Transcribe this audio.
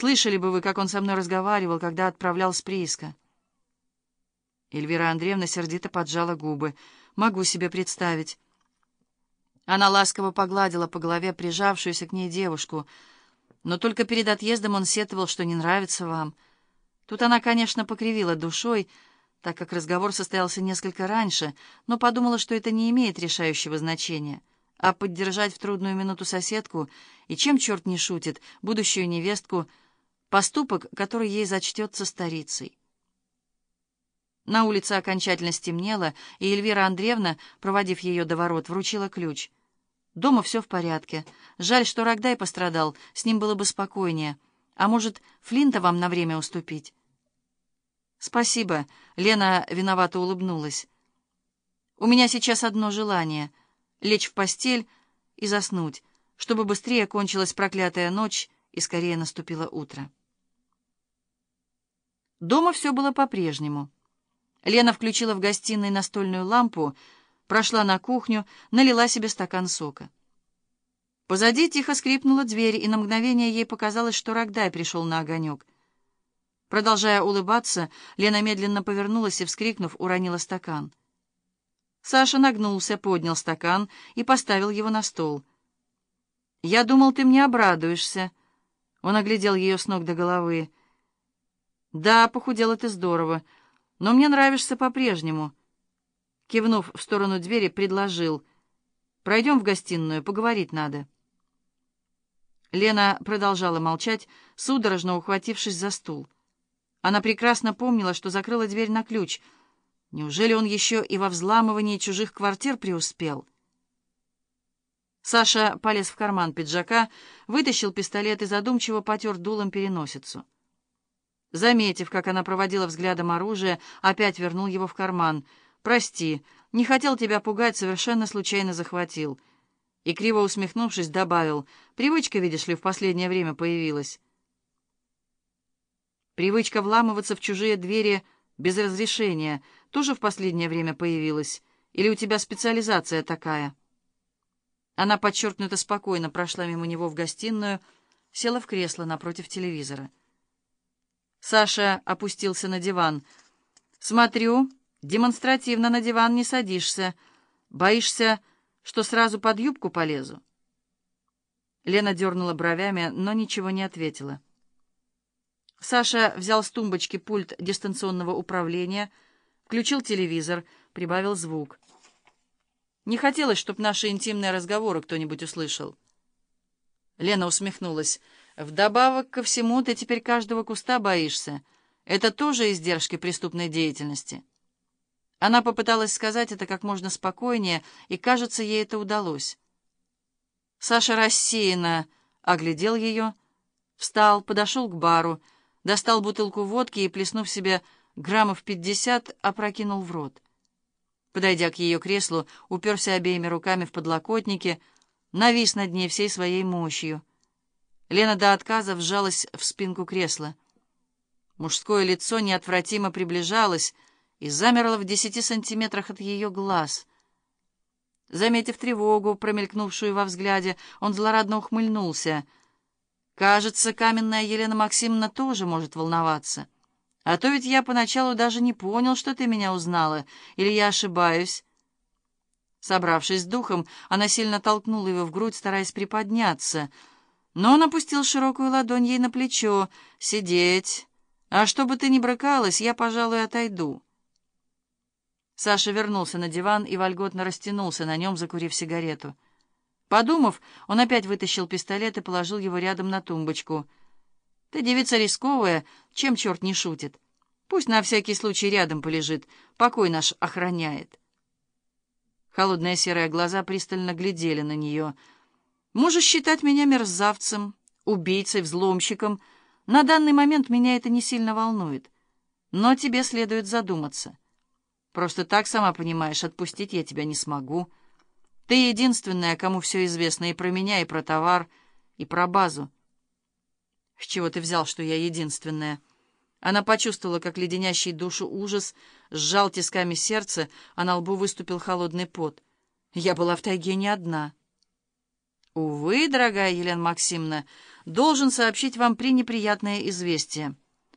Слышали бы вы, как он со мной разговаривал, когда отправлял с прииска. Эльвира Андреевна сердито поджала губы. Могу себе представить. Она ласково погладила по голове прижавшуюся к ней девушку. Но только перед отъездом он сетовал, что не нравится вам. Тут она, конечно, покривила душой, так как разговор состоялся несколько раньше, но подумала, что это не имеет решающего значения. А поддержать в трудную минуту соседку, и чем черт не шутит, будущую невестку, поступок, который ей зачтется старицей. На улице окончательно стемнело, и Эльвира Андреевна, проводив ее до ворот, вручила ключ. «Дома все в порядке. Жаль, что Рогдай пострадал, с ним было бы спокойнее. А может, Флинта вам на время уступить?» «Спасибо», — Лена виновато улыбнулась. «У меня сейчас одно желание — лечь в постель и заснуть, чтобы быстрее кончилась проклятая ночь и скорее наступило утро». Дома все было по-прежнему. Лена включила в гостиной настольную лампу, прошла на кухню, налила себе стакан сока. Позади тихо скрипнула дверь, и на мгновение ей показалось, что Рогдай пришел на огонек. Продолжая улыбаться, Лена медленно повернулась и, вскрикнув, уронила стакан. Саша нагнулся, поднял стакан и поставил его на стол. «Я думал, ты мне обрадуешься». Он оглядел ее с ног до головы. «Да, похудела ты здорово, но мне нравишься по-прежнему». Кивнув в сторону двери, предложил. «Пройдем в гостиную, поговорить надо». Лена продолжала молчать, судорожно ухватившись за стул. Она прекрасно помнила, что закрыла дверь на ключ. Неужели он еще и во взламывании чужих квартир преуспел? Саша полез в карман пиджака, вытащил пистолет и задумчиво потер дулом переносицу. Заметив, как она проводила взглядом оружие, опять вернул его в карман. «Прости, не хотел тебя пугать, совершенно случайно захватил». И, криво усмехнувшись, добавил, «Привычка, видишь ли, в последнее время появилась». Привычка вламываться в чужие двери без разрешения тоже в последнее время появилась? Или у тебя специализация такая?» Она подчеркнуто спокойно прошла мимо него в гостиную, села в кресло напротив телевизора. Саша опустился на диван. «Смотрю, демонстративно на диван не садишься. Боишься, что сразу под юбку полезу?» Лена дернула бровями, но ничего не ответила. Саша взял с тумбочки пульт дистанционного управления, включил телевизор, прибавил звук. Не хотелось, чтобы наши интимные разговоры кто-нибудь услышал. Лена усмехнулась. «Вдобавок ко всему, ты теперь каждого куста боишься. Это тоже издержки преступной деятельности». Она попыталась сказать это как можно спокойнее, и, кажется, ей это удалось. Саша рассеянно оглядел ее, встал, подошел к бару, достал бутылку водки и, плеснув себе граммов пятьдесят, опрокинул в рот. Подойдя к ее креслу, уперся обеими руками в подлокотники, навис над ней всей своей мощью. Лена до отказа вжалась в спинку кресла. Мужское лицо неотвратимо приближалось и замерло в десяти сантиметрах от ее глаз. Заметив тревогу, промелькнувшую во взгляде, он злорадно ухмыльнулся — Кажется, каменная Елена Максимовна тоже может волноваться. А то ведь я поначалу даже не понял, что ты меня узнала, или я ошибаюсь. Собравшись с духом, она сильно толкнула его в грудь, стараясь приподняться. Но он опустил широкую ладонь ей на плечо. «Сидеть! А чтобы ты не брыкалась, я, пожалуй, отойду». Саша вернулся на диван и вольготно растянулся на нем, закурив сигарету. Подумав, он опять вытащил пистолет и положил его рядом на тумбочку. «Ты девица рисковая, чем черт не шутит. Пусть на всякий случай рядом полежит, покой наш охраняет». Холодные серые глаза пристально глядели на нее. «Можешь считать меня мерзавцем, убийцей, взломщиком. На данный момент меня это не сильно волнует. Но тебе следует задуматься. Просто так, сама понимаешь, отпустить я тебя не смогу». Ты единственная, кому все известно и про меня, и про товар, и про базу. С чего ты взял, что я единственная? Она почувствовала, как леденящий душу ужас сжал тисками сердце, а на лбу выступил холодный пот. Я была в тайге не одна. Увы, дорогая Елена Максимовна, должен сообщить вам пренеприятное известие.